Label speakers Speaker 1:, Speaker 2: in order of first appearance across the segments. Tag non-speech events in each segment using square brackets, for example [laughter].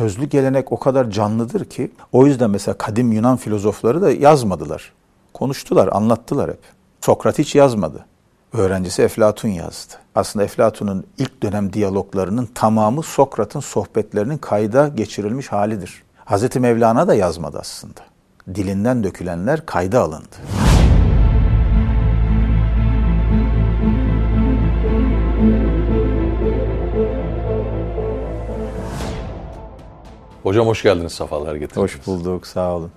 Speaker 1: sözlü gelenek o kadar canlıdır ki o yüzden mesela kadim Yunan filozofları da yazmadılar. Konuştular, anlattılar hep. Sokrat hiç yazmadı. Öğrencisi Eflatun yazdı. Aslında Eflatun'un ilk dönem diyaloglarının tamamı Sokrat'ın sohbetlerinin kayda geçirilmiş halidir. Hazreti Mevlana da yazmadı aslında. Dilinden dökülenler kayda alındı.
Speaker 2: Hocam hoş geldiniz, sefalar getirdiniz.
Speaker 1: Hoş bulduk, sağ olun.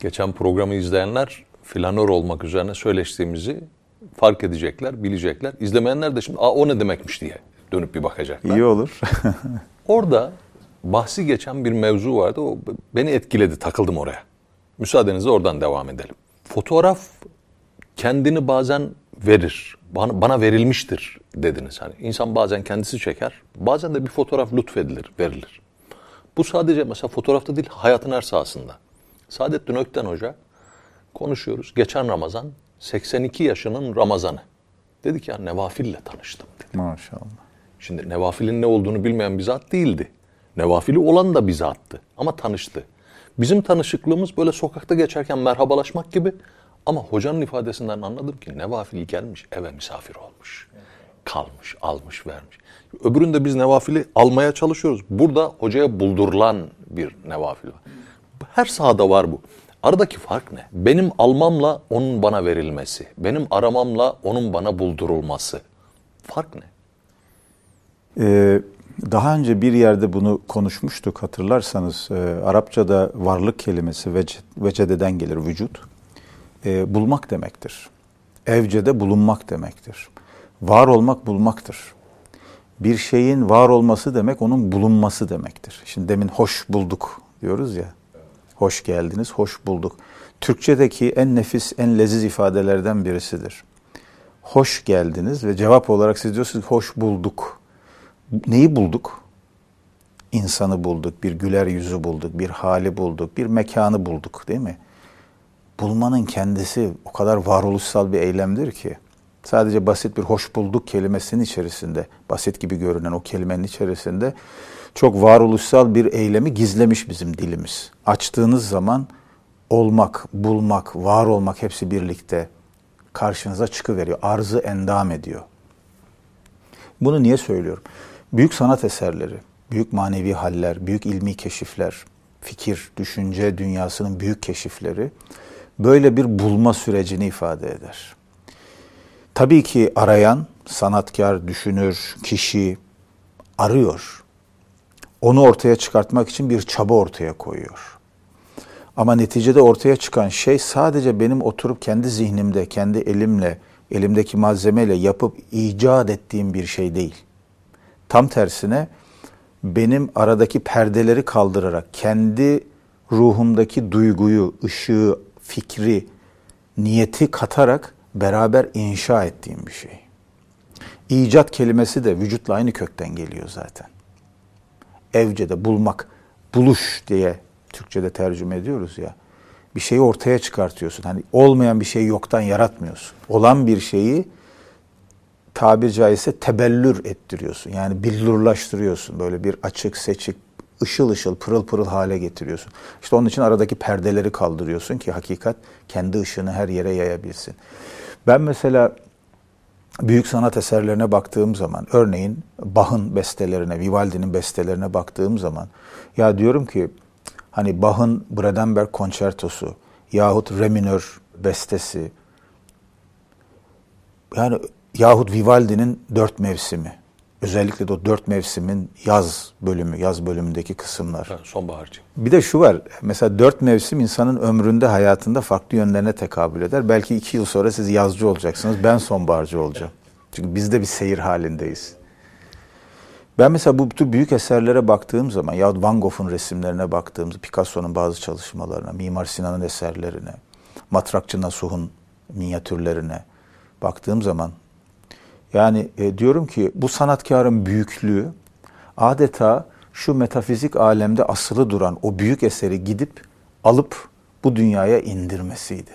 Speaker 2: Geçen programı izleyenler flanör olmak üzerine söyleştiğimizi fark edecekler, bilecekler. İzlemeyenler de şimdi Aa, o ne demekmiş diye dönüp bir bakacaklar.
Speaker 1: İyi olur. [laughs]
Speaker 2: Orada bahsi geçen bir mevzu vardı. O beni etkiledi, takıldım oraya. Müsaadenizle oradan devam edelim. Fotoğraf kendini bazen verir. Bana, bana verilmiştir dediniz. Hani insan bazen kendisi çeker. Bazen de bir fotoğraf lütfedilir, verilir. Bu sadece mesela fotoğrafta değil, hayatın her sahasında. Saadettin Ökten Hoca konuşuyoruz. Geçen Ramazan 82 yaşının Ramazanı. Dedi ki ya Nevafil'le tanıştım dedi.
Speaker 1: Maşallah.
Speaker 2: Şimdi Nevafil'in ne olduğunu bilmeyen bir zat değildi. Nevafili olan da bir zattı ama tanıştı. Bizim tanışıklığımız böyle sokakta geçerken merhabalaşmak gibi ama hocanın ifadesinden anladım ki Nevafil gelmiş eve misafir olmuş. Kalmış, almış, vermiş. Öbüründe biz Nevafil'i almaya çalışıyoruz. Burada hocaya buldurulan bir Nevafil var. Her sahada var bu. Aradaki fark ne? Benim almamla onun bana verilmesi. Benim aramamla onun bana buldurulması. Fark ne?
Speaker 1: Ee, daha önce bir yerde bunu konuşmuştuk hatırlarsanız. E, Arapçada varlık kelimesi vec vecededen gelir vücut. E, bulmak demektir. Evcede bulunmak demektir. Var olmak bulmaktır. Bir şeyin var olması demek onun bulunması demektir. Şimdi demin hoş bulduk diyoruz ya. Hoş geldiniz, hoş bulduk. Türkçedeki en nefis, en leziz ifadelerden birisidir. Hoş geldiniz ve cevap olarak siz diyorsunuz hoş bulduk. Neyi bulduk? İnsanı bulduk, bir güler yüzü bulduk, bir hali bulduk, bir mekanı bulduk değil mi? Bulmanın kendisi o kadar varoluşsal bir eylemdir ki sadece basit bir hoş bulduk kelimesinin içerisinde, basit gibi görünen o kelimenin içerisinde çok varoluşsal bir eylemi gizlemiş bizim dilimiz. Açtığınız zaman olmak, bulmak, var olmak hepsi birlikte karşınıza çıkıveriyor. Arzı endam ediyor. Bunu niye söylüyorum? Büyük sanat eserleri, büyük manevi haller, büyük ilmi keşifler, fikir, düşünce dünyasının büyük keşifleri böyle bir bulma sürecini ifade eder. Tabii ki arayan, sanatkar, düşünür, kişi arıyor. Onu ortaya çıkartmak için bir çaba ortaya koyuyor. Ama neticede ortaya çıkan şey sadece benim oturup kendi zihnimde, kendi elimle, elimdeki malzemeyle yapıp icat ettiğim bir şey değil. Tam tersine benim aradaki perdeleri kaldırarak kendi ruhumdaki duyguyu, ışığı, fikri, niyeti katarak beraber inşa ettiğim bir şey. İcat kelimesi de vücutla aynı kökten geliyor zaten. Evce'de bulmak, buluş diye Türkçe'de tercüme ediyoruz ya. Bir şeyi ortaya çıkartıyorsun. Hani olmayan bir şeyi yoktan yaratmıyorsun. Olan bir şeyi tabir caizse tebellür ettiriyorsun. Yani billurlaştırıyorsun. Böyle bir açık, seçik, ışıl ışıl, pırıl pırıl hale getiriyorsun. İşte onun için aradaki perdeleri kaldırıyorsun ki hakikat kendi ışığını her yere yayabilsin. Ben mesela büyük sanat eserlerine baktığım zaman, örneğin Bach'ın bestelerine, Vivaldi'nin bestelerine baktığım zaman, ya diyorum ki hani Bach'ın Brandenburg konçertosu yahut Re minör bestesi, yani yahut Vivaldi'nin dört mevsimi, özellikle de o dört mevsimin yaz bölümü, yaz bölümündeki kısımlar.
Speaker 2: Ha, sonbaharcı.
Speaker 1: Bir de şu var, mesela dört mevsim insanın ömründe, hayatında farklı yönlerine tekabül eder. Belki iki yıl sonra siz yazcı olacaksınız, ben sonbaharcı olacağım. Çünkü biz de bir seyir halindeyiz. Ben mesela bu tür büyük eserlere baktığım zaman, ya Van Gogh'un resimlerine baktığımız, Picasso'nun bazı çalışmalarına, Mimar Sinan'ın eserlerine, Matrakçı Nasuh'un minyatürlerine baktığım zaman yani e, diyorum ki bu sanatkarın büyüklüğü adeta şu metafizik alemde asılı duran o büyük eseri gidip alıp bu dünyaya indirmesiydi.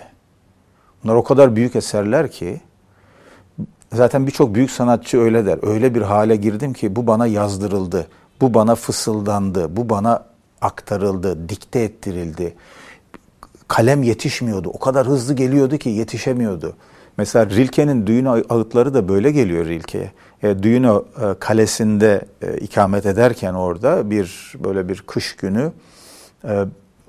Speaker 1: Bunlar o kadar büyük eserler ki zaten birçok büyük sanatçı öyle der. Öyle bir hale girdim ki bu bana yazdırıldı. Bu bana fısıldandı. Bu bana aktarıldı, dikte ettirildi. Kalem yetişmiyordu. O kadar hızlı geliyordu ki yetişemiyordu. Mesela Rilke'nin düğün ağıtları da böyle geliyor Rilke'ye. E, düğün e, kalesinde e, ikamet ederken orada bir böyle bir kış günü e,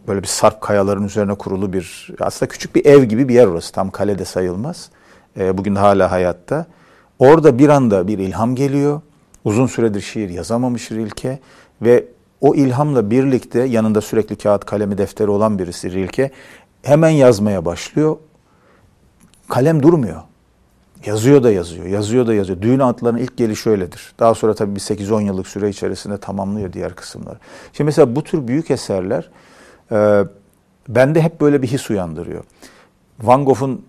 Speaker 1: böyle bir sarp kayaların üzerine kurulu bir aslında küçük bir ev gibi bir yer orası. Tam kalede sayılmaz. E, bugün hala hayatta. Orada bir anda bir ilham geliyor. Uzun süredir şiir yazamamış Rilke ve o ilhamla birlikte yanında sürekli kağıt kalemi defteri olan birisi Rilke hemen yazmaya başlıyor. Kalem durmuyor. Yazıyor da yazıyor, yazıyor da yazıyor. Düğün atlarının ilk gelişi öyledir. Daha sonra tabii bir 8-10 yıllık süre içerisinde tamamlıyor diğer kısımları. Şimdi mesela bu tür büyük eserler e, bende hep böyle bir his uyandırıyor. Van Gogh'un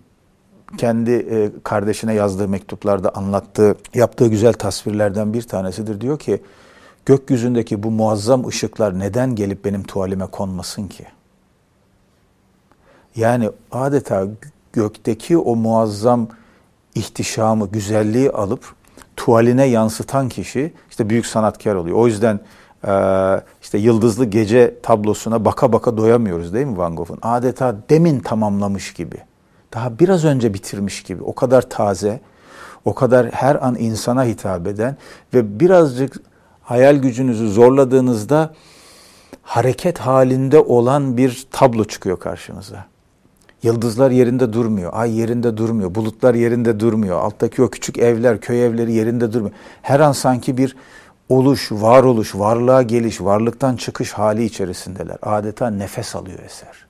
Speaker 1: kendi e, kardeşine yazdığı mektuplarda anlattığı, yaptığı güzel tasvirlerden bir tanesidir. Diyor ki, gökyüzündeki bu muazzam ışıklar neden gelip benim tuvalime konmasın ki? Yani adeta gökteki o muazzam ihtişamı, güzelliği alıp tuvaline yansıtan kişi işte büyük sanatkar oluyor. O yüzden işte yıldızlı gece tablosuna baka baka doyamıyoruz değil mi Van Gogh'un? Adeta demin tamamlamış gibi. Daha biraz önce bitirmiş gibi. O kadar taze, o kadar her an insana hitap eden ve birazcık hayal gücünüzü zorladığınızda hareket halinde olan bir tablo çıkıyor karşınıza. Yıldızlar yerinde durmuyor, ay yerinde durmuyor, bulutlar yerinde durmuyor, alttaki o küçük evler, köy evleri yerinde durmuyor. Her an sanki bir oluş, varoluş, varlığa geliş, varlıktan çıkış hali içerisindeler. Adeta nefes alıyor eser.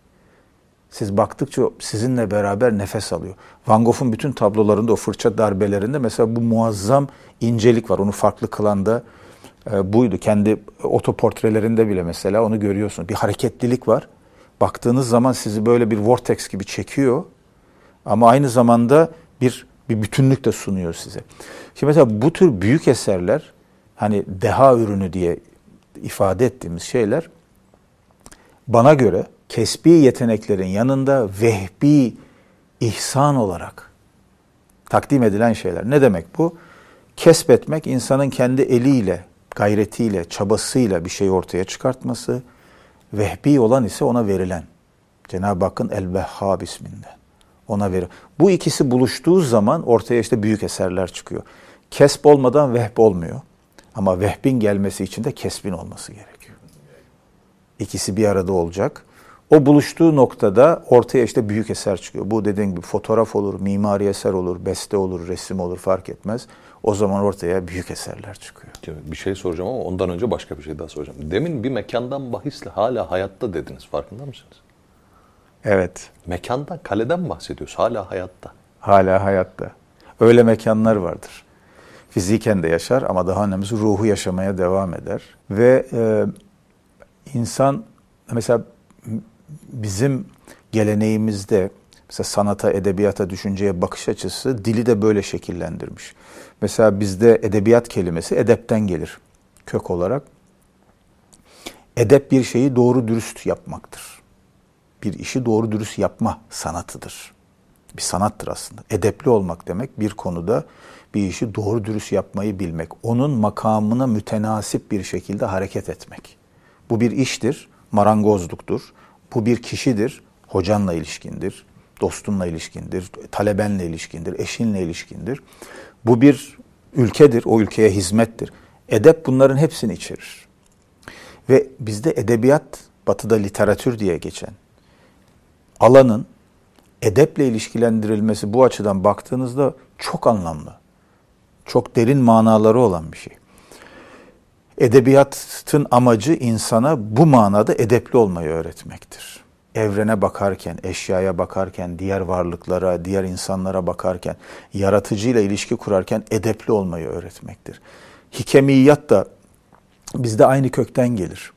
Speaker 1: Siz baktıkça sizinle beraber nefes alıyor. Van Gogh'un bütün tablolarında o fırça darbelerinde mesela bu muazzam incelik var. Onu farklı kılan da e, buydu. Kendi otoportrelerinde bile mesela onu görüyorsun. Bir hareketlilik var. Baktığınız zaman sizi böyle bir vortex gibi çekiyor. Ama aynı zamanda bir bir bütünlük de sunuyor size. Şimdi mesela bu tür büyük eserler hani deha ürünü diye ifade ettiğimiz şeyler bana göre kesbi yeteneklerin yanında vehbi ihsan olarak takdim edilen şeyler. Ne demek bu? Kesbetmek insanın kendi eliyle, gayretiyle, çabasıyla bir şey ortaya çıkartması. Vehbi olan ise ona verilen. Cenab-ı Hakk'ın El-Vehhab isminden. Ona verir. Bu ikisi buluştuğu zaman ortaya işte büyük eserler çıkıyor. Kesp olmadan vehb olmuyor. Ama vehbin gelmesi için de kesbin olması gerekiyor. İkisi bir arada olacak. O buluştuğu noktada ortaya işte büyük eser çıkıyor. Bu dediğim gibi fotoğraf olur, mimari eser olur, beste olur, resim olur fark etmez. O zaman ortaya büyük eserler çıkıyor.
Speaker 2: Bir şey soracağım ama ondan önce başka bir şey daha soracağım. Demin bir mekandan bahisle hala hayatta dediniz. Farkında mısınız?
Speaker 1: Evet.
Speaker 2: Mekandan, kaleden bahsediyoruz. Hala hayatta.
Speaker 1: Hala hayatta. Öyle mekanlar vardır. Fiziken de yaşar ama daha önemlisi ruhu yaşamaya devam eder. Ve e, insan mesela bizim geleneğimizde mesela sanata, edebiyata, düşünceye bakış açısı dili de böyle şekillendirmiş. Mesela bizde edebiyat kelimesi edepten gelir kök olarak. Edep bir şeyi doğru dürüst yapmaktır. Bir işi doğru dürüst yapma sanatıdır. Bir sanattır aslında. Edepli olmak demek bir konuda bir işi doğru dürüst yapmayı bilmek. Onun makamına mütenasip bir şekilde hareket etmek. Bu bir iştir, marangozluktur. Bu bir kişidir, hocanla ilişkindir, dostunla ilişkindir, talebenle ilişkindir, eşinle ilişkindir. Bu bir ülkedir, o ülkeye hizmettir. Edep bunların hepsini içerir. Ve bizde edebiyat, batıda literatür diye geçen alanın edeple ilişkilendirilmesi bu açıdan baktığınızda çok anlamlı. Çok derin manaları olan bir şey. Edebiyatın amacı insana bu manada edepli olmayı öğretmektir. Evrene bakarken, eşyaya bakarken, diğer varlıklara, diğer insanlara bakarken, yaratıcıyla ilişki kurarken edepli olmayı öğretmektir. Hikemiyat da bizde aynı kökten gelir.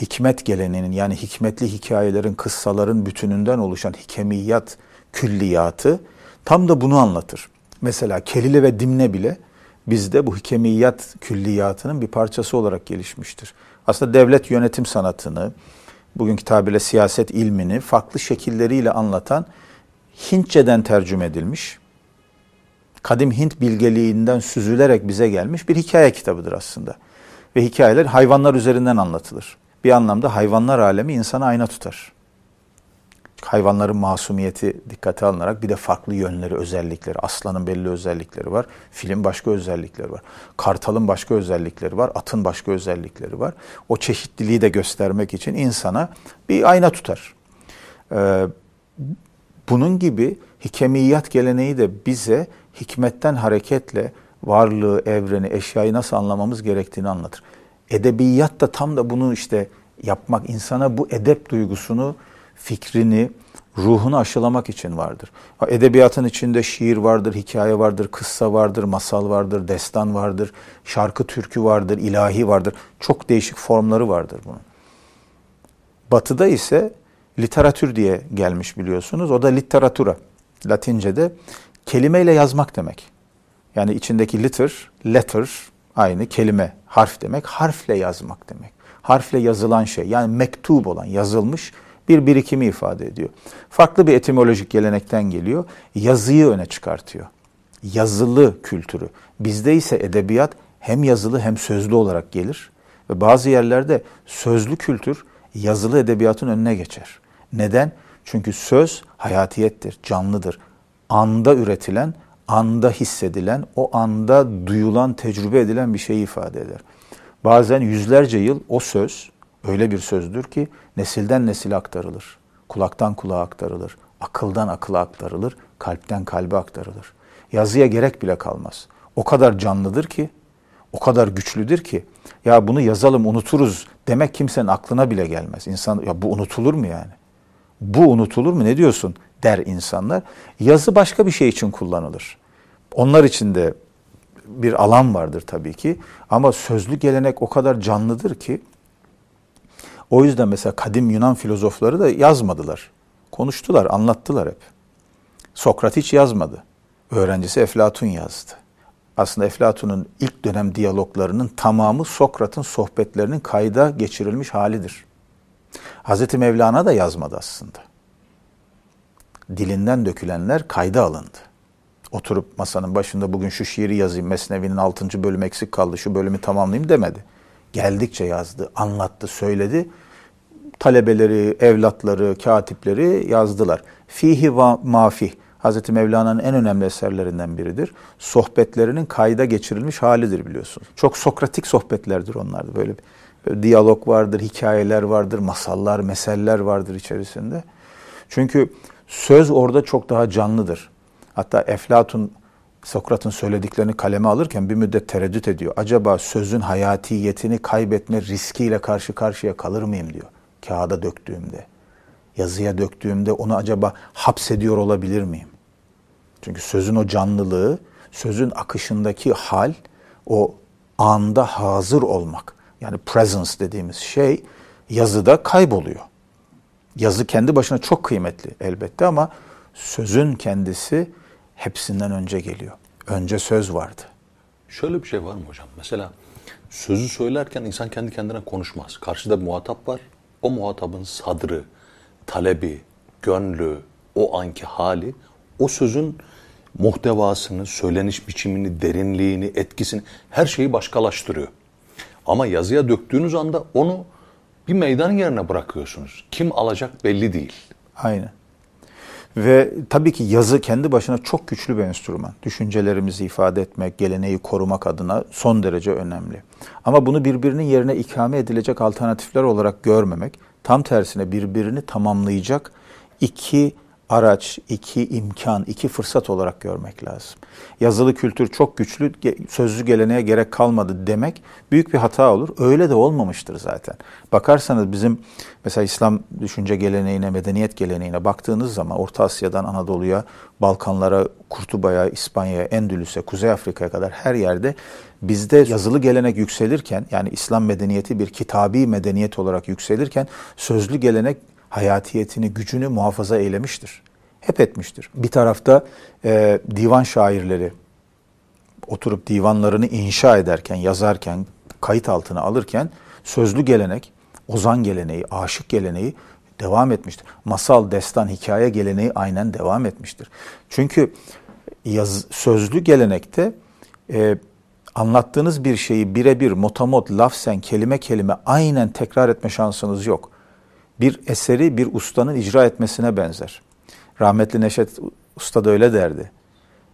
Speaker 1: Hikmet geleneğinin yani hikmetli hikayelerin, kıssaların bütününden oluşan hikemiyat külliyatı tam da bunu anlatır. Mesela Kelile ve Dimne bile bizde bu hikemiyat külliyatının bir parçası olarak gelişmiştir. Aslında devlet yönetim sanatını, bugünkü tabirle siyaset ilmini farklı şekilleriyle anlatan Hintçeden tercüme edilmiş, kadim Hint bilgeliğinden süzülerek bize gelmiş bir hikaye kitabıdır aslında. Ve hikayeler hayvanlar üzerinden anlatılır. bir anlamda hayvanlar alemi insana ayna tutar. Hayvanların masumiyeti dikkate alınarak bir de farklı yönleri, özellikleri. Aslanın belli özellikleri var. Filin başka özellikleri var. Kartalın başka özellikleri var. Atın başka özellikleri var. O çeşitliliği de göstermek için insana bir ayna tutar. Ee, bunun gibi hikemiyat geleneği de bize hikmetten hareketle varlığı, evreni, eşyayı nasıl anlamamız gerektiğini anlatır. Edebiyat da tam da bunu işte yapmak, insana bu edep duygusunu, fikrini, ruhunu aşılamak için vardır. Edebiyatın içinde şiir vardır, hikaye vardır, kıssa vardır, masal vardır, destan vardır, şarkı türkü vardır, ilahi vardır. Çok değişik formları vardır bunun. Batı'da ise literatür diye gelmiş biliyorsunuz. O da literatura. Latince'de kelimeyle yazmak demek. Yani içindeki liter, letter aynı kelime, harf demek. Harfle yazmak demek. Harfle yazılan şey yani mektup olan, yazılmış bir birikimi ifade ediyor. Farklı bir etimolojik gelenekten geliyor. Yazıyı öne çıkartıyor. Yazılı kültürü. Bizde ise edebiyat hem yazılı hem sözlü olarak gelir. Ve bazı yerlerde sözlü kültür yazılı edebiyatın önüne geçer. Neden? Çünkü söz hayatiyettir, canlıdır. Anda üretilen, anda hissedilen, o anda duyulan, tecrübe edilen bir şeyi ifade eder. Bazen yüzlerce yıl o söz öyle bir sözdür ki nesilden nesile aktarılır. Kulaktan kulağa aktarılır. Akıldan akıla aktarılır. Kalpten kalbe aktarılır. Yazıya gerek bile kalmaz. O kadar canlıdır ki, o kadar güçlüdür ki ya bunu yazalım unuturuz demek kimsenin aklına bile gelmez. İnsan ya bu unutulur mu yani? Bu unutulur mu ne diyorsun der insanlar. Yazı başka bir şey için kullanılır. Onlar için de bir alan vardır tabii ki. Ama sözlü gelenek o kadar canlıdır ki o yüzden mesela kadim Yunan filozofları da yazmadılar. Konuştular, anlattılar hep. Sokrat hiç yazmadı. Öğrencisi Eflatun yazdı. Aslında Eflatun'un ilk dönem diyaloglarının tamamı Sokrat'ın sohbetlerinin kayda geçirilmiş halidir. Hazreti Mevlana da yazmadı aslında. Dilinden dökülenler kayda alındı. Oturup masanın başında bugün şu şiiri yazayım, Mesnevi'nin 6. bölümü eksik kaldı, şu bölümü tamamlayayım demedi. Geldikçe yazdı, anlattı, söyledi. Talebeleri, evlatları, katipleri yazdılar. Fihi va mafih. Hazreti Mevlana'nın en önemli eserlerinden biridir. Sohbetlerinin kayda geçirilmiş halidir biliyorsunuz. Çok sokratik sohbetlerdir onlar. Böyle bir diyalog vardır, hikayeler vardır, masallar, meseller vardır içerisinde. Çünkü söz orada çok daha canlıdır. Hatta Eflatun Sokrat'ın söylediklerini kaleme alırken bir müddet tereddüt ediyor. Acaba sözün hayatiyetini kaybetme riskiyle karşı karşıya kalır mıyım diyor. Kağıda döktüğümde, yazıya döktüğümde onu acaba hapsediyor olabilir miyim? Çünkü sözün o canlılığı, sözün akışındaki hal, o anda hazır olmak yani presence dediğimiz şey yazıda kayboluyor. Yazı kendi başına çok kıymetli elbette ama sözün kendisi hepsinden önce geliyor. Önce söz vardı.
Speaker 2: Şöyle bir şey var mı hocam? Mesela sözü söylerken insan kendi kendine konuşmaz. Karşıda bir muhatap var. O muhatabın sadrı, talebi, gönlü, o anki hali o sözün muhtevasını, söyleniş biçimini, derinliğini, etkisini her şeyi başkalaştırıyor. Ama yazıya döktüğünüz anda onu bir meydan yerine bırakıyorsunuz. Kim alacak belli değil.
Speaker 1: Aynen. Ve tabii ki yazı kendi başına çok güçlü bir enstrüman. Düşüncelerimizi ifade etmek, geleneği korumak adına son derece önemli. Ama bunu birbirinin yerine ikame edilecek alternatifler olarak görmemek, tam tersine birbirini tamamlayacak iki araç, iki imkan, iki fırsat olarak görmek lazım. Yazılı kültür çok güçlü, sözlü geleneğe gerek kalmadı demek büyük bir hata olur. Öyle de olmamıştır zaten. Bakarsanız bizim mesela İslam düşünce geleneğine, medeniyet geleneğine baktığınız zaman Orta Asya'dan Anadolu'ya, Balkanlara, Kurtuba'ya, İspanya'ya, Endülüs'e, Kuzey Afrika'ya kadar her yerde bizde yazılı gelenek yükselirken yani İslam medeniyeti bir kitabi medeniyet olarak yükselirken sözlü gelenek hayatiyetini, gücünü muhafaza eylemiştir. Hep etmiştir. Bir tarafta e, divan şairleri oturup divanlarını inşa ederken, yazarken, kayıt altına alırken sözlü gelenek, ozan geleneği, aşık geleneği devam etmiştir. Masal, destan, hikaye geleneği aynen devam etmiştir. Çünkü yaz, sözlü gelenekte e, anlattığınız bir şeyi birebir motamot, lafsen, kelime kelime aynen tekrar etme şansınız yok. Bir eseri bir ustanın icra etmesine benzer. Rahmetli Neşet Usta da öyle derdi.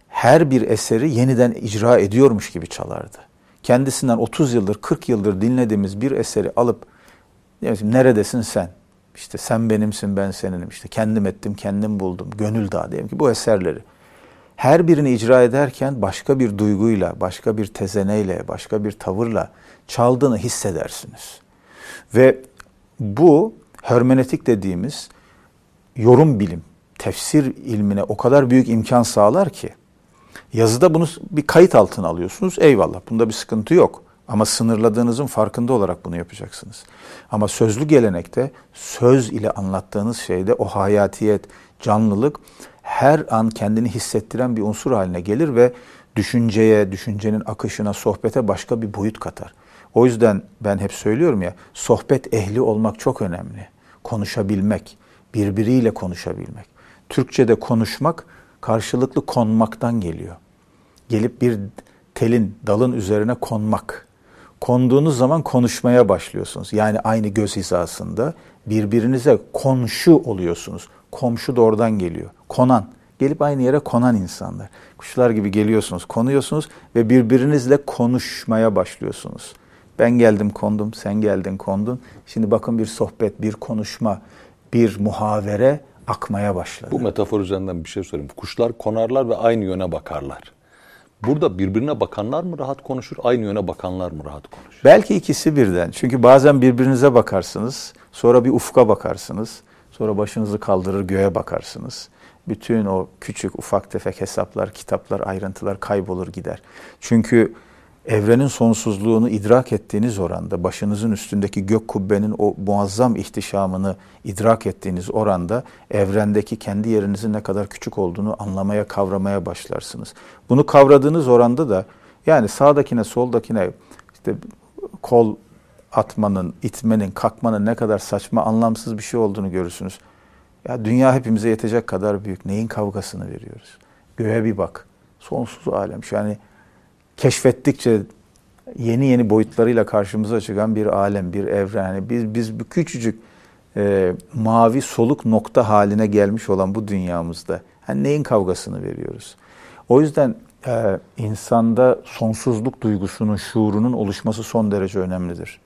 Speaker 1: Her bir eseri yeniden icra ediyormuş gibi çalardı. Kendisinden 30 yıldır, 40 yıldır dinlediğimiz bir eseri alıp neredesin sen? İşte sen benimsin, ben seninim. İşte kendim ettim, kendim buldum. Gönül Dağı diyelim ki bu eserleri her birini icra ederken başka bir duyguyla, başka bir tezeneyle, başka bir tavırla çaldığını hissedersiniz. Ve bu hermenetik dediğimiz yorum bilim, tefsir ilmine o kadar büyük imkan sağlar ki yazıda bunu bir kayıt altına alıyorsunuz. Eyvallah bunda bir sıkıntı yok. Ama sınırladığınızın farkında olarak bunu yapacaksınız. Ama sözlü gelenekte söz ile anlattığınız şeyde o hayatiyet, canlılık her an kendini hissettiren bir unsur haline gelir ve düşünceye, düşüncenin akışına, sohbete başka bir boyut katar. O yüzden ben hep söylüyorum ya, sohbet ehli olmak çok önemli. Konuşabilmek, birbiriyle konuşabilmek. Türkçe'de konuşmak karşılıklı konmaktan geliyor. Gelip bir telin, dalın üzerine konmak. Konduğunuz zaman konuşmaya başlıyorsunuz. Yani aynı göz hizasında birbirinize konşu oluyorsunuz. Komşu da oradan geliyor. Konan. Gelip aynı yere konan insanlar. Kuşlar gibi geliyorsunuz, konuyorsunuz ve birbirinizle konuşmaya başlıyorsunuz. Ben geldim kondum, sen geldin kondun. Şimdi bakın bir sohbet, bir konuşma, bir muhavere akmaya başladı.
Speaker 2: Bu metafor üzerinden bir şey söyleyeyim. Kuşlar konarlar ve aynı yöne bakarlar. Burada birbirine bakanlar mı rahat konuşur, aynı yöne bakanlar mı rahat konuşur?
Speaker 1: Belki ikisi birden. Çünkü bazen birbirinize bakarsınız, sonra bir ufka bakarsınız, sonra başınızı kaldırır göğe bakarsınız. Bütün o küçük ufak tefek hesaplar, kitaplar, ayrıntılar kaybolur gider. Çünkü evrenin sonsuzluğunu idrak ettiğiniz oranda, başınızın üstündeki gök kubbenin o muazzam ihtişamını idrak ettiğiniz oranda evrendeki kendi yerinizin ne kadar küçük olduğunu anlamaya, kavramaya başlarsınız. Bunu kavradığınız oranda da yani sağdakine, soldakine işte kol atmanın, itmenin, kalkmanın ne kadar saçma, anlamsız bir şey olduğunu görürsünüz. Ya dünya hepimize yetecek kadar büyük. Neyin kavgasını veriyoruz? Göğe bir bak. Sonsuz alem. Yani keşfettikçe yeni yeni boyutlarıyla karşımıza çıkan bir alem, bir evren. Yani biz biz bu küçücük e, mavi soluk nokta haline gelmiş olan bu dünyamızda yani neyin kavgasını veriyoruz? O yüzden e, insanda sonsuzluk duygusunun, şuurunun oluşması son derece önemlidir.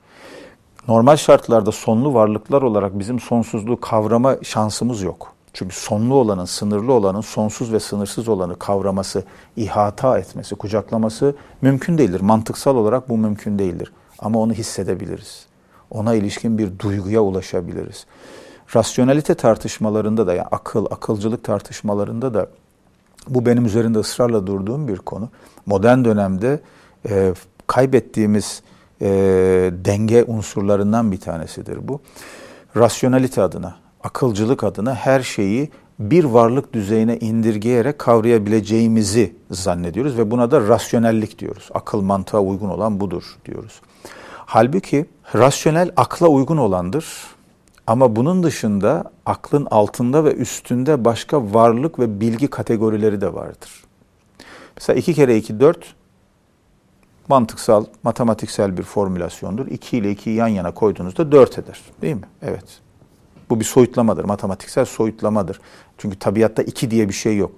Speaker 1: Normal şartlarda sonlu varlıklar olarak bizim sonsuzluğu kavrama şansımız yok. Çünkü sonlu olanın, sınırlı olanın sonsuz ve sınırsız olanı kavraması, ihata etmesi, kucaklaması mümkün değildir. Mantıksal olarak bu mümkün değildir. Ama onu hissedebiliriz. Ona ilişkin bir duyguya ulaşabiliriz. Rasyonalite tartışmalarında da yani akıl, akılcılık tartışmalarında da bu benim üzerinde ısrarla durduğum bir konu. Modern dönemde e, kaybettiğimiz e, denge unsurlarından bir tanesidir bu. Rasyonalite adına, akılcılık adına her şeyi bir varlık düzeyine indirgeyerek kavrayabileceğimizi zannediyoruz ve buna da rasyonellik diyoruz. Akıl mantığa uygun olan budur diyoruz. Halbuki rasyonel akla uygun olandır. Ama bunun dışında aklın altında ve üstünde başka varlık ve bilgi kategorileri de vardır. Mesela 2 kere 2 4 mantıksal, matematiksel bir formülasyondur. 2 ile 2'yi yan yana koyduğunuzda 4 eder. Değil mi? Evet. Bu bir soyutlamadır. Matematiksel soyutlamadır. Çünkü tabiatta 2 diye bir şey yok.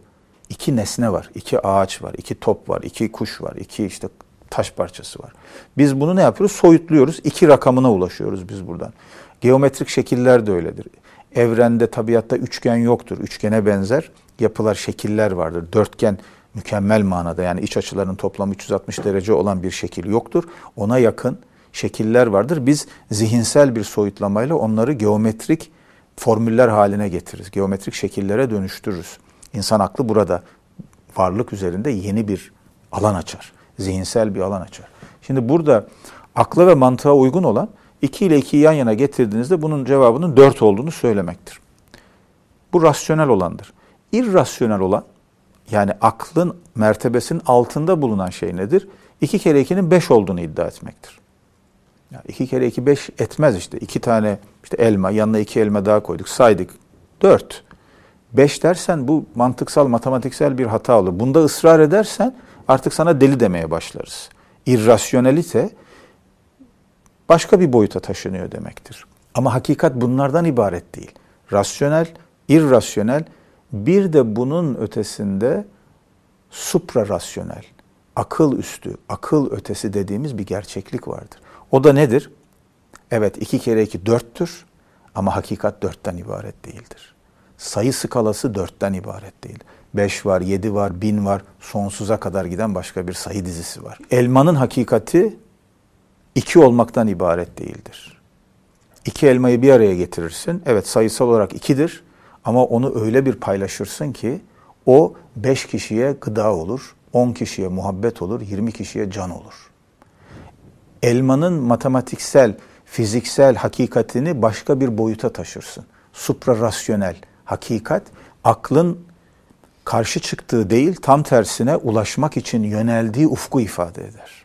Speaker 1: İki nesne var, iki ağaç var, iki top var, iki kuş var, iki işte taş parçası var. Biz bunu ne yapıyoruz? Soyutluyoruz. İki rakamına ulaşıyoruz biz buradan. Geometrik şekiller de öyledir. Evrende, tabiatta üçgen yoktur. Üçgene benzer yapılar, şekiller vardır. Dörtgen mükemmel manada yani iç açılarının toplamı 360 derece olan bir şekil yoktur. Ona yakın şekiller vardır. Biz zihinsel bir soyutlamayla onları geometrik formüller haline getiririz. Geometrik şekillere dönüştürürüz. İnsan aklı burada varlık üzerinde yeni bir alan açar. Zihinsel bir alan açar. Şimdi burada akla ve mantığa uygun olan 2 ile 2'yi yan yana getirdiğinizde bunun cevabının 4 olduğunu söylemektir. Bu rasyonel olandır. İrrasyonel olan yani aklın mertebesinin altında bulunan şey nedir? 2 kere 2'nin 5 olduğunu iddia etmektir. Yani 2 kere 2 5 etmez işte. 2 tane işte elma yanına 2 elma daha koyduk saydık. 4. 5 dersen bu mantıksal matematiksel bir hata olur. Bunda ısrar edersen artık sana deli demeye başlarız. irrasyonelite başka bir boyuta taşınıyor demektir. Ama hakikat bunlardan ibaret değil. Rasyonel, irrasyonel, bir de bunun ötesinde suprarasyonel, akıl üstü, akıl ötesi dediğimiz bir gerçeklik vardır. O da nedir? Evet iki kere iki dörttür ama hakikat dörtten ibaret değildir. Sayı skalası dörtten ibaret değil. Beş var, yedi var, bin var, sonsuza kadar giden başka bir sayı dizisi var. Elmanın hakikati iki olmaktan ibaret değildir. İki elmayı bir araya getirirsin. Evet sayısal olarak ikidir ama onu öyle bir paylaşırsın ki o beş kişiye gıda olur, on kişiye muhabbet olur, yirmi kişiye can olur. Elmanın matematiksel, fiziksel hakikatini başka bir boyuta taşırsın. Suprarasyonel hakikat, aklın karşı çıktığı değil, tam tersine ulaşmak için yöneldiği ufku ifade eder.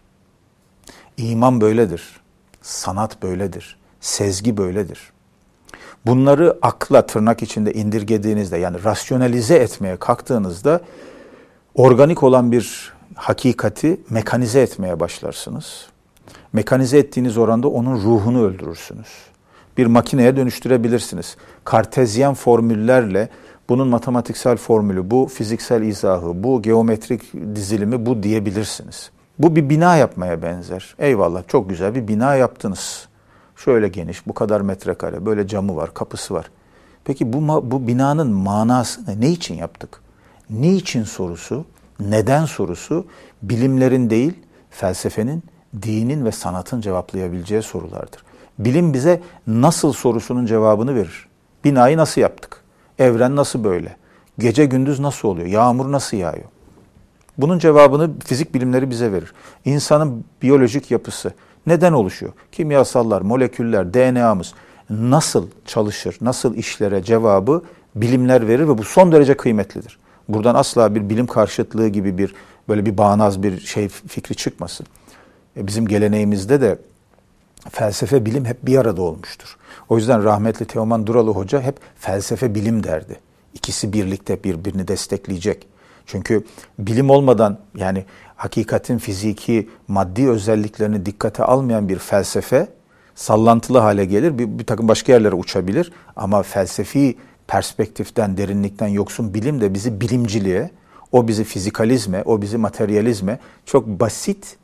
Speaker 1: İman böyledir, sanat böyledir, sezgi böyledir. Bunları akla tırnak içinde indirgediğinizde yani rasyonalize etmeye kalktığınızda organik olan bir hakikati mekanize etmeye başlarsınız. Mekanize ettiğiniz oranda onun ruhunu öldürürsünüz. Bir makineye dönüştürebilirsiniz. Kartezyen formüllerle bunun matematiksel formülü, bu fiziksel izahı, bu geometrik dizilimi bu diyebilirsiniz. Bu bir bina yapmaya benzer. Eyvallah çok güzel bir bina yaptınız. Şöyle geniş, bu kadar metrekare, böyle camı var, kapısı var. Peki bu, bu binanın manası ne? Ne için yaptık? Niçin sorusu, neden sorusu bilimlerin değil, felsefenin, dinin ve sanatın cevaplayabileceği sorulardır. Bilim bize nasıl sorusunun cevabını verir. Binayı nasıl yaptık? Evren nasıl böyle? Gece gündüz nasıl oluyor? Yağmur nasıl yağıyor? Bunun cevabını fizik bilimleri bize verir. İnsanın biyolojik yapısı neden oluşuyor? Kimyasallar, moleküller, DNA'mız nasıl çalışır, nasıl işlere cevabı bilimler verir ve bu son derece kıymetlidir. Buradan asla bir bilim karşıtlığı gibi bir böyle bir bağnaz bir şey fikri çıkmasın. E bizim geleneğimizde de felsefe bilim hep bir arada olmuştur. O yüzden rahmetli Teoman Duralı Hoca hep felsefe bilim derdi. İkisi birlikte birbirini destekleyecek. Çünkü bilim olmadan yani hakikatin fiziki, maddi özelliklerini dikkate almayan bir felsefe sallantılı hale gelir. Bir, bir takım başka yerlere uçabilir. Ama felsefi perspektiften, derinlikten yoksun bilim de bizi bilimciliğe, o bizi fizikalizme, o bizi materyalizme çok basit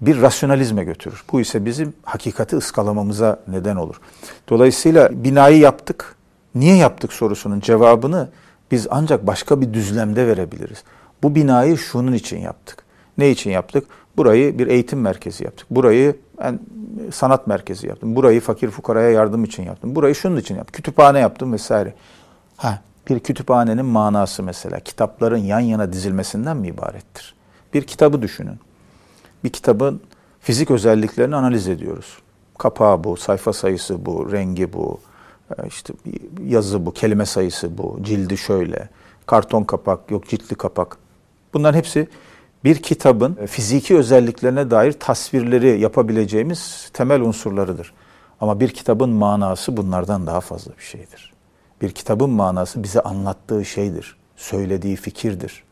Speaker 1: bir rasyonalizme götürür. Bu ise bizim hakikati ıskalamamıza neden olur. Dolayısıyla binayı yaptık. Niye yaptık sorusunun cevabını biz ancak başka bir düzlemde verebiliriz. Bu binayı şunun için yaptık. Ne için yaptık? Burayı bir eğitim merkezi yaptık. Burayı ben sanat merkezi yaptım. Burayı fakir fukaraya yardım için yaptım. Burayı şunun için yaptım. Kütüphane yaptım vesaire. Ha, bir kütüphanenin manası mesela kitapların yan yana dizilmesinden mi ibarettir? Bir kitabı düşünün. Bir kitabın fizik özelliklerini analiz ediyoruz. Kapağı bu, sayfa sayısı bu, rengi bu, e, işte yazı bu, kelime sayısı bu, cildi şöyle, karton kapak, yok ciltli kapak. Bunların hepsi bir kitabın fiziki özelliklerine dair tasvirleri yapabileceğimiz temel unsurlarıdır. Ama bir kitabın manası bunlardan daha fazla bir şeydir. Bir kitabın manası bize anlattığı şeydir, söylediği fikirdir,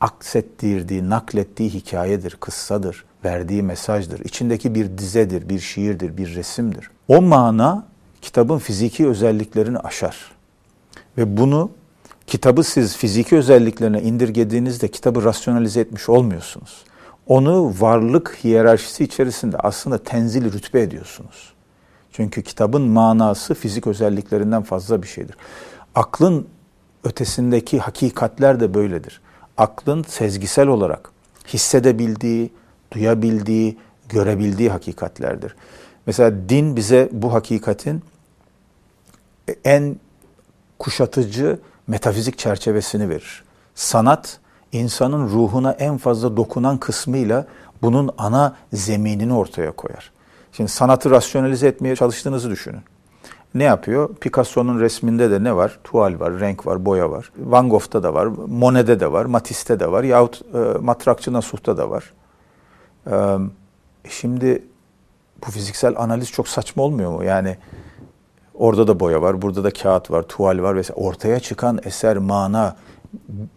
Speaker 1: aksettirdiği, naklettiği hikayedir, kıssadır, verdiği mesajdır, içindeki bir dizedir, bir şiirdir, bir resimdir. O mana kitabın fiziki özelliklerini aşar. Ve bunu kitabı siz fiziki özelliklerine indirgediğinizde kitabı rasyonalize etmiş olmuyorsunuz. Onu varlık hiyerarşisi içerisinde aslında tenzil rütbe ediyorsunuz. Çünkü kitabın manası fizik özelliklerinden fazla bir şeydir. Aklın ötesindeki hakikatler de böyledir. Aklın sezgisel olarak hissedebildiği, duyabildiği, görebildiği hakikatlerdir. Mesela din bize bu hakikatin en kuşatıcı metafizik çerçevesini verir. Sanat insanın ruhuna en fazla dokunan kısmıyla bunun ana zeminini ortaya koyar. Şimdi sanatı rasyonalize etmeye çalıştığınızı düşünün. Ne yapıyor? Picasso'nun resminde de ne var? Tuval var, renk var, boya var. Van Gogh'ta da var, Monet'de de var, Matisse'te de var yahut e, Matrakçı Nasuh'ta da var. E, şimdi bu fiziksel analiz çok saçma olmuyor mu? Yani Orada da boya var, burada da kağıt var, tuval var vesaire. Ortaya çıkan eser, mana,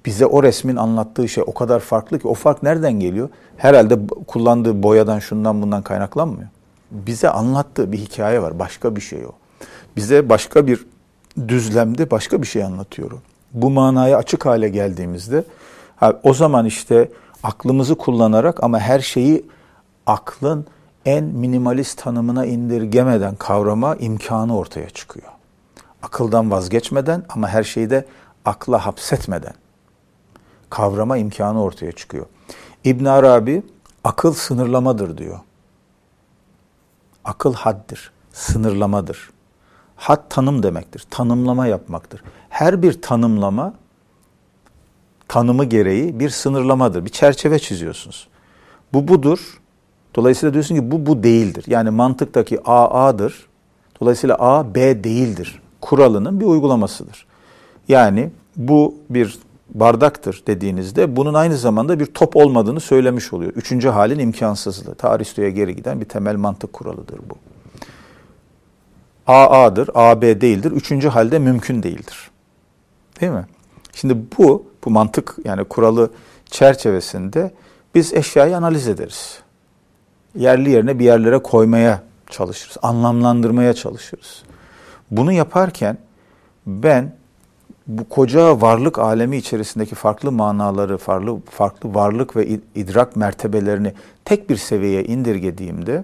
Speaker 1: bize o resmin anlattığı şey o kadar farklı ki o fark nereden geliyor? Herhalde kullandığı boyadan şundan bundan kaynaklanmıyor. Bize anlattığı bir hikaye var. Başka bir şey o. Bize başka bir düzlemde başka bir şey anlatıyor. Bu manaya açık hale geldiğimizde o zaman işte aklımızı kullanarak ama her şeyi aklın en minimalist tanımına indirgemeden kavrama imkanı ortaya çıkıyor. Akıldan vazgeçmeden ama her şeyi de akla hapsetmeden kavrama imkanı ortaya çıkıyor. İbn Arabi akıl sınırlamadır diyor. Akıl haddir, sınırlamadır. Had tanım demektir, tanımlama yapmaktır. Her bir tanımlama tanımı gereği bir sınırlamadır, bir çerçeve çiziyorsunuz. Bu budur. Dolayısıyla diyorsun ki bu bu değildir. Yani mantıktaki A A'dır. Dolayısıyla A B değildir. Kuralının bir uygulamasıdır. Yani bu bir bardaktır dediğinizde bunun aynı zamanda bir top olmadığını söylemiş oluyor. Üçüncü halin imkansızlığı. Ta Aristo'ya geri giden bir temel mantık kuralıdır bu. A A'dır, A B değildir. Üçüncü halde mümkün değildir. Değil mi? Şimdi bu, bu mantık yani kuralı çerçevesinde biz eşyayı analiz ederiz. Yerli yerine bir yerlere koymaya çalışırız, anlamlandırmaya çalışırız. Bunu yaparken ben bu koca varlık alemi içerisindeki farklı manaları, farklı farklı varlık ve idrak mertebelerini tek bir seviyeye indirgediğimde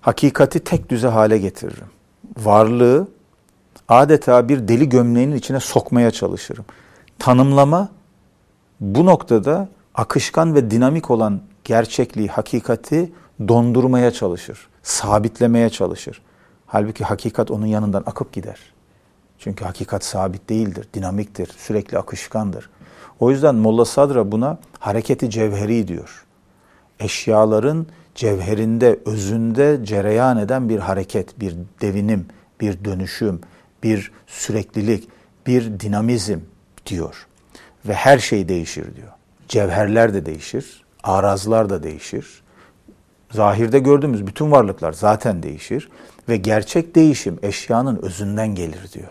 Speaker 1: hakikati tek düze hale getiririm. Varlığı adeta bir deli gömleğinin içine sokmaya çalışırım. Tanımlama bu noktada akışkan ve dinamik olan gerçekliği, hakikati dondurmaya çalışır, sabitlemeye çalışır. Halbuki hakikat onun yanından akıp gider. Çünkü hakikat sabit değildir, dinamiktir, sürekli akışkandır. O yüzden Molla Sadra buna hareketi cevheri diyor. Eşyaların cevherinde, özünde cereyan eden bir hareket, bir devinim, bir dönüşüm, bir süreklilik, bir dinamizm diyor. Ve her şey değişir diyor. Cevherler de değişir, arazlar da değişir. Zahirde gördüğümüz bütün varlıklar zaten değişir ve gerçek değişim eşyanın özünden gelir diyor.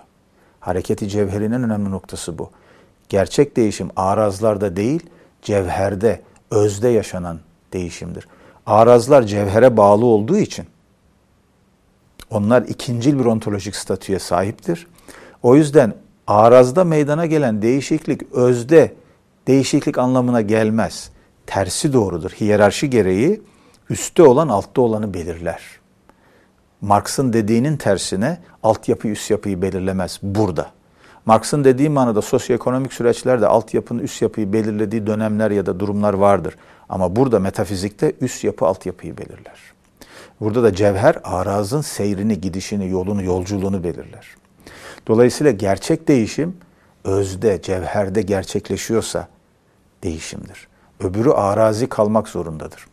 Speaker 1: Hareketi cevherinin önemli noktası bu. Gerçek değişim arazlarda değil, cevherde, özde yaşanan değişimdir. Arazlar cevhere bağlı olduğu için onlar ikincil bir ontolojik statüye sahiptir. O yüzden arazda meydana gelen değişiklik özde değişiklik anlamına gelmez. Tersi doğrudur. Hiyerarşi gereği üstte olan altta olanı belirler. Marx'ın dediğinin tersine altyapı üst yapıyı belirlemez burada. Marx'ın dediği manada sosyoekonomik süreçlerde altyapının üst yapıyı belirlediği dönemler ya da durumlar vardır. Ama burada metafizikte üst yapı altyapıyı belirler. Burada da cevher arazın seyrini, gidişini, yolunu, yolculuğunu belirler. Dolayısıyla gerçek değişim özde, cevherde gerçekleşiyorsa değişimdir. Öbürü arazi kalmak zorundadır.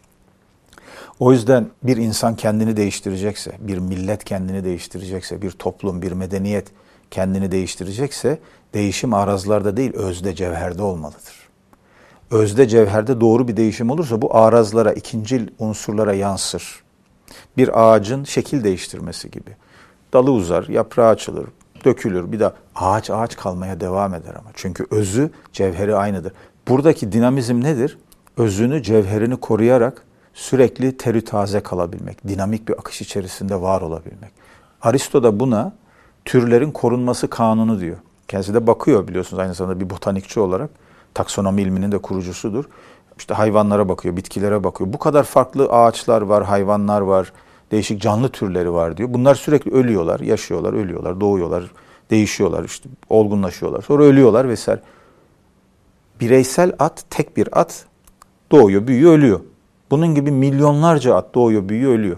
Speaker 1: O yüzden bir insan kendini değiştirecekse, bir millet kendini değiştirecekse, bir toplum, bir medeniyet kendini değiştirecekse değişim arazlarda değil özde cevherde olmalıdır. Özde cevherde doğru bir değişim olursa bu arazlara, ikincil unsurlara yansır. Bir ağacın şekil değiştirmesi gibi. Dalı uzar, yaprağı açılır, dökülür. Bir de ağaç ağaç kalmaya devam eder ama. Çünkü özü, cevheri aynıdır. Buradaki dinamizm nedir? Özünü, cevherini koruyarak sürekli terü taze kalabilmek, dinamik bir akış içerisinde var olabilmek. Aristo da buna türlerin korunması kanunu diyor. Kendisi de bakıyor biliyorsunuz aynı zamanda bir botanikçi olarak. Taksonomi ilminin de kurucusudur. İşte hayvanlara bakıyor, bitkilere bakıyor. Bu kadar farklı ağaçlar var, hayvanlar var, değişik canlı türleri var diyor. Bunlar sürekli ölüyorlar, yaşıyorlar, ölüyorlar, doğuyorlar, değişiyorlar, işte olgunlaşıyorlar. Sonra ölüyorlar vesaire. Bireysel at, tek bir at doğuyor, büyüyor, ölüyor. Bunun gibi milyonlarca at doğuyor, büyüyor, ölüyor.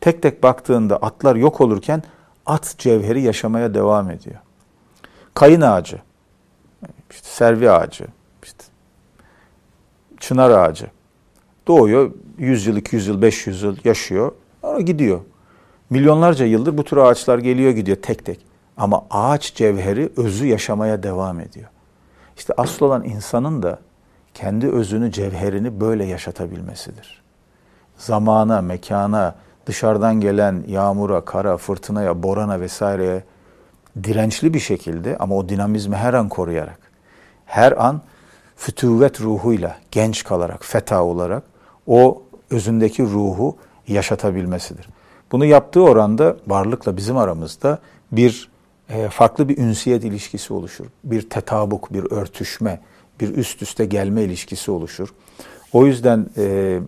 Speaker 1: Tek tek baktığında atlar yok olurken at cevheri yaşamaya devam ediyor. Kayın ağacı, işte servi ağacı, çınar ağacı doğuyor, 100 yıl, 200 yıl, 500 yıl yaşıyor, sonra gidiyor. Milyonlarca yıldır bu tür ağaçlar geliyor gidiyor tek tek. Ama ağaç cevheri özü yaşamaya devam ediyor. İşte asıl olan insanın da kendi özünü, cevherini böyle yaşatabilmesidir. Zamana, mekana, dışarıdan gelen yağmura, kara, fırtınaya, borana vesaireye dirençli bir şekilde ama o dinamizmi her an koruyarak her an fütüvvet ruhuyla genç kalarak, feta olarak o özündeki ruhu yaşatabilmesidir. Bunu yaptığı oranda varlıkla bizim aramızda bir e, farklı bir ünsiyet ilişkisi oluşur. Bir tetabuk, bir örtüşme, bir üst üste gelme ilişkisi oluşur. O yüzden e,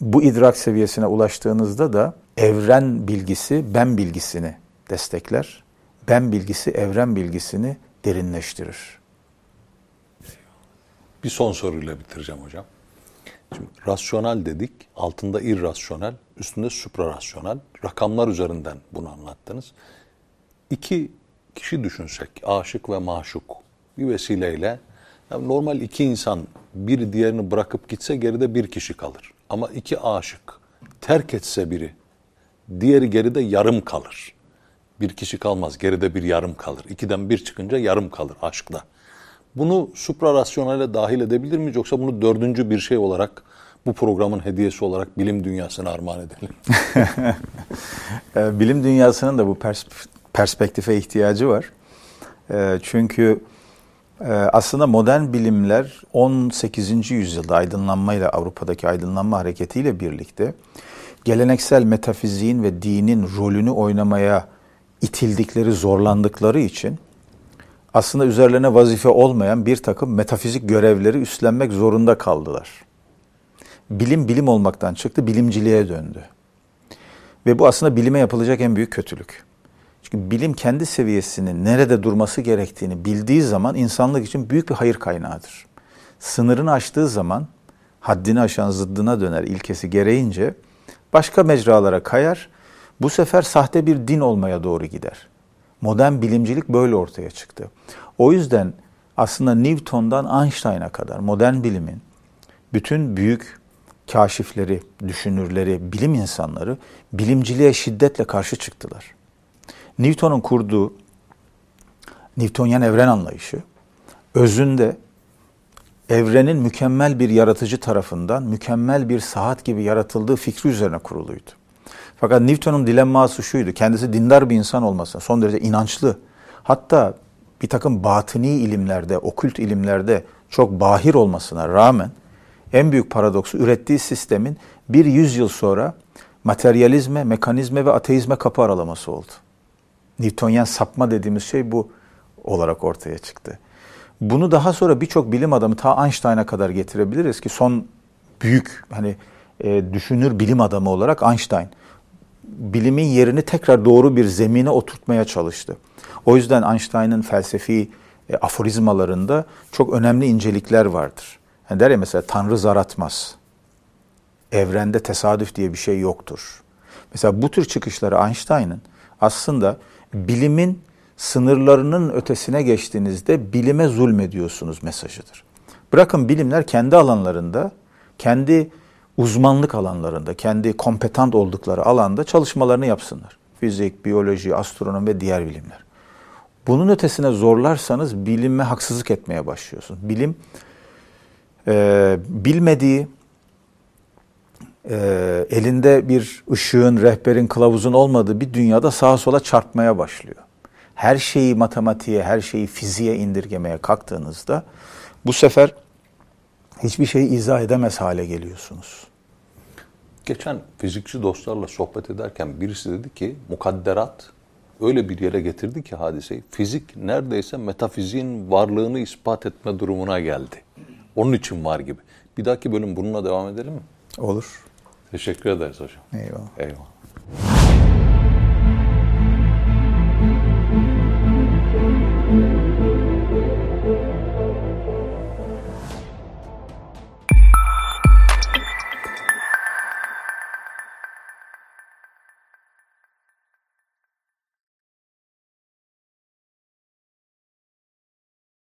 Speaker 1: bu idrak seviyesine ulaştığınızda da evren bilgisi ben bilgisini destekler. Ben bilgisi evren bilgisini derinleştirir.
Speaker 2: Bir son soruyla bitireceğim hocam. Şimdi rasyonel dedik, altında irrasyonel, üstünde suprarasyonel. Rakamlar üzerinden bunu anlattınız. İki kişi düşünsek, aşık ve maşuk bir vesileyle yani normal iki insan bir diğerini bırakıp gitse geride bir kişi kalır. Ama iki aşık terk etse biri, diğeri geride yarım kalır. Bir kişi kalmaz, geride bir yarım kalır. İkiden bir çıkınca yarım kalır aşkta. Bunu suprarasyonele dahil edebilir miyiz yoksa bunu dördüncü bir şey olarak bu programın hediyesi olarak bilim dünyasına armağan edelim? [laughs]
Speaker 1: Ee, bilim dünyasının da bu pers- perspektife ihtiyacı var. Ee, çünkü e, aslında modern bilimler 18. yüzyılda aydınlanmayla Avrupa'daki aydınlanma hareketiyle birlikte geleneksel metafiziğin ve dinin rolünü oynamaya itildikleri, zorlandıkları için aslında üzerlerine vazife olmayan bir takım metafizik görevleri üstlenmek zorunda kaldılar. Bilim bilim olmaktan çıktı, bilimciliğe döndü. Ve bu aslında bilime yapılacak en büyük kötülük. Çünkü bilim kendi seviyesinin nerede durması gerektiğini bildiği zaman insanlık için büyük bir hayır kaynağıdır. Sınırını aştığı zaman haddini aşan zıddına döner ilkesi gereğince başka mecralara kayar. Bu sefer sahte bir din olmaya doğru gider. Modern bilimcilik böyle ortaya çıktı. O yüzden aslında Newton'dan Einstein'a kadar modern bilimin bütün büyük kaşifleri, düşünürleri, bilim insanları bilimciliğe şiddetle karşı çıktılar. Newton'un kurduğu Newtonyen evren anlayışı özünde evrenin mükemmel bir yaratıcı tarafından mükemmel bir saat gibi yaratıldığı fikri üzerine kuruluydu. Fakat Newton'un dilemması şuydu. Kendisi dindar bir insan olmasa, son derece inançlı. Hatta bir takım batıni ilimlerde, okült ilimlerde çok bahir olmasına rağmen en büyük paradoksu ürettiği sistemin bir yüzyıl sonra materyalizme, mekanizme ve ateizme kapı aralaması oldu. Newtonyen sapma dediğimiz şey bu olarak ortaya çıktı. Bunu daha sonra birçok bilim adamı ta Einstein'a kadar getirebiliriz ki son büyük hani e, düşünür bilim adamı olarak Einstein bilimin yerini tekrar doğru bir zemine oturtmaya çalıştı. O yüzden Einstein'ın felsefi e, aforizmalarında çok önemli incelikler vardır. Yani der ya mesela Tanrı zar atmaz. Evrende tesadüf diye bir şey yoktur. Mesela bu tür çıkışları Einstein'ın aslında bilimin sınırlarının ötesine geçtiğinizde bilime zulmediyorsunuz mesajıdır. Bırakın bilimler kendi alanlarında, kendi uzmanlık alanlarında, kendi kompetant oldukları alanda çalışmalarını yapsınlar. Fizik, biyoloji, astronomi ve diğer bilimler. Bunun ötesine zorlarsanız bilime haksızlık etmeye başlıyorsunuz. Bilim e, bilmediği, e, elinde bir ışığın, rehberin, kılavuzun olmadığı bir dünyada sağa sola çarpmaya başlıyor. Her şeyi matematiğe, her şeyi fiziğe indirgemeye kalktığınızda bu sefer hiçbir şeyi izah edemez hale geliyorsunuz.
Speaker 2: Geçen fizikçi dostlarla sohbet ederken birisi dedi ki mukadderat öyle bir yere getirdi ki hadiseyi. Fizik neredeyse metafiziğin varlığını ispat etme durumuna geldi. Onun için var gibi. Bir dahaki bölüm bununla devam edelim mi?
Speaker 1: Olur.
Speaker 2: Teşekkür ederiz hocam.
Speaker 1: Eyvallah.
Speaker 2: Eyvallah.